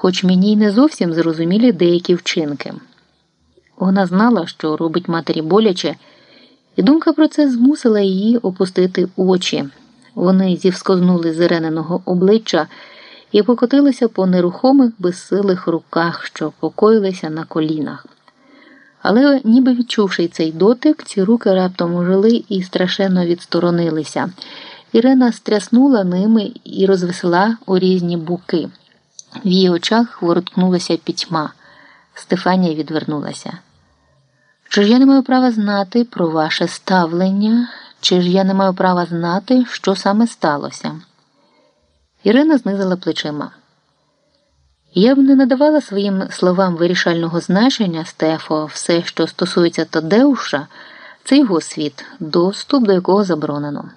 хоч мені й не зовсім зрозумілі деякі вчинки. Вона знала, що робить матері боляче, і думка про це змусила її опустити очі. Вони зівскознули з Ірениного обличчя і покотилися по нерухомих безсилих руках, що покоїлися на колінах. Але, ніби відчувши цей дотик, ці руки раптом ожили і страшенно відсторонилися. Ірена стряснула ними і розвесела у різні буки. В її очах воруткнулася пітьма. Стефанія відвернулася. Чи ж я не маю права знати про ваше ставлення, чи ж я не маю права знати, що саме сталося? Ірина знизила плечима. Я б не надавала своїм словам вирішального значення, Стефо, все, що стосується Тадеуша, це його світ, доступ до якого заборонено.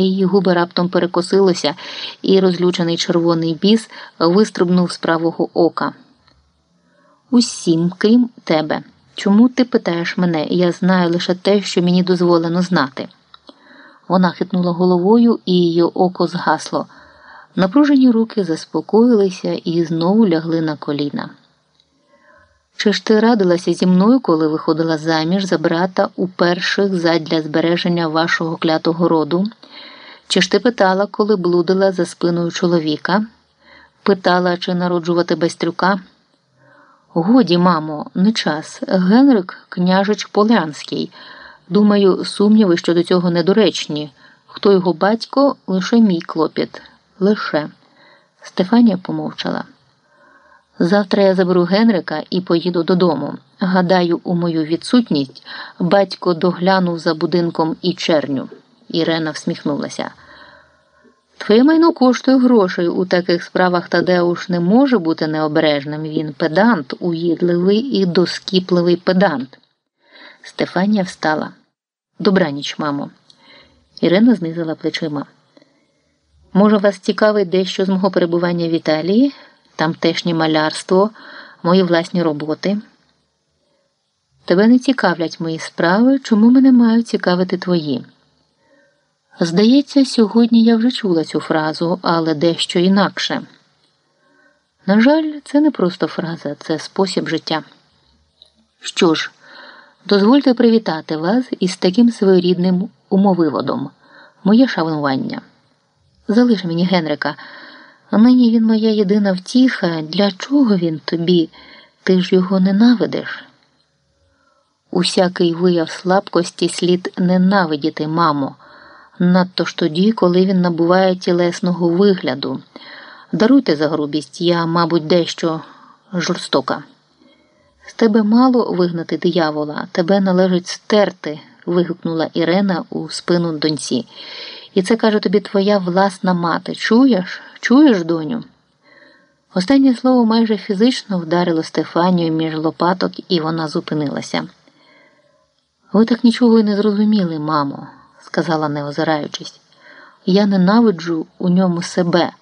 Її губи раптом перекосилися, і розлючений червоний біс вистрибнув з правого ока. Усім, крім тебе. Чому ти питаєш мене? Я знаю лише те, що мені дозволено знати. Вона хитнула головою, і її око згасло. Напружені руки заспокоїлися і знову лягли на коліна. Чи ж ти радилася зі мною, коли виходила заміж за брата у перших задля збереження вашого клятого роду? Чи ж ти питала, коли блудила за спиною чоловіка? Питала, чи народжувати Байстрюка? Годі, мамо, не час. Генрик княжич Полянський. Думаю, сумніви щодо цього недоречні. Хто його батько, лише мій клопіт. Лише. Стефанія помовчала. Завтра я заберу Генрика і поїду додому. Гадаю, у мою відсутність батько доглянув за будинком і черню. Ірена всміхнулася. Твоє майно коштує грошей у таких справах Тадеуш не може бути необережним. Він педант, уїдливий і доскіпливий педант. Стефанія встала. Добраніч, мамо. Ірина знизила плечима. Може, вас цікавить дещо з мого перебування в Італії, тамтешнє малярство, мої власні роботи? Тебе не цікавлять мої справи, чому мене мають цікавити твої? Здається, сьогодні я вже чула цю фразу, але дещо інакше. На жаль, це не просто фраза, це спосіб життя. Що ж, дозвольте привітати вас із таким своєрідним умовиводом, моє шанування. Залиш мені Генрика, нині він моя єдина втіха. Для чого він тобі? Ти ж його ненавидиш? Усякий вияв слабкості слід ненавидіти, мамо надто ж тоді, коли він набуває тілесного вигляду. Даруйте за грубість, я, мабуть, дещо жорстока. З тебе мало вигнати диявола, тебе належить стерти, вигукнула Ірена у спину доньці. І це каже тобі твоя власна мати. Чуєш? Чуєш, доню? Останнє слово майже фізично вдарило Стефанію між лопаток, і вона зупинилася. Ви так нічого й не зрозуміли, мамо сказала, не озираючись. Я ненавиджу у ньому себе,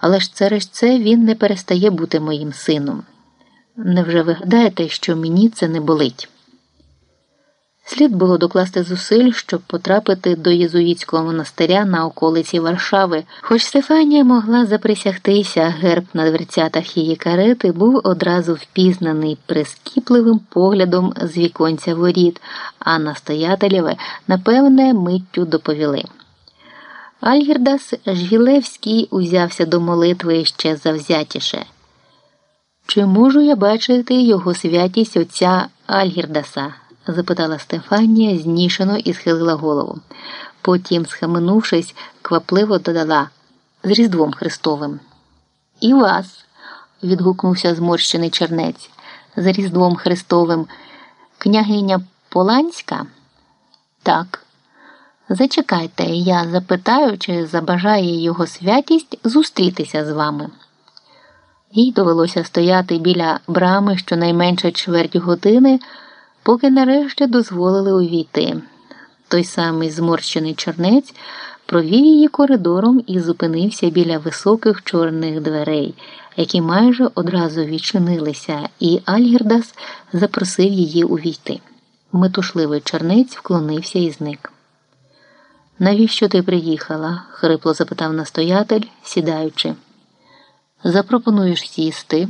але ж через це він не перестає бути моїм сином. Невже ви гадаєте, що мені це не болить? Слід було докласти зусиль, щоб потрапити до єзуїтського монастиря на околиці Варшави, хоч Стефанія могла заприсягтися, герб на дверцятах її карети був одразу впізнаний прискіпливим поглядом з віконця воріт, а настоятелєве, напевне, миттю доповіли. Альгірдас Жгілевський узявся до молитви ще завзятіше. Чи можу я бачити його святість отця Альгірдаса? Запитала Стефанія, знішено і схилила голову. Потім, схаменувшись, квапливо додала з Різдвом Христовим. І вас, відгукнувся зморщений чернець, з Різдвом Христовим. Княгиня Поланська? Так. Зачекайте, я запитаю, чи забажає його святість зустрітися з вами. Їй довелося стояти біля брами щонайменше чверть години поки нарешті дозволили увійти. Той самий зморщений чорнець провів її коридором і зупинився біля високих чорних дверей, які майже одразу відчинилися, і Альгірдас запросив її увійти. Метушливий чорнець вклонився і зник. Навіщо ти приїхала? хрипло запитав настоятель, сідаючи. запропонуєш сісти.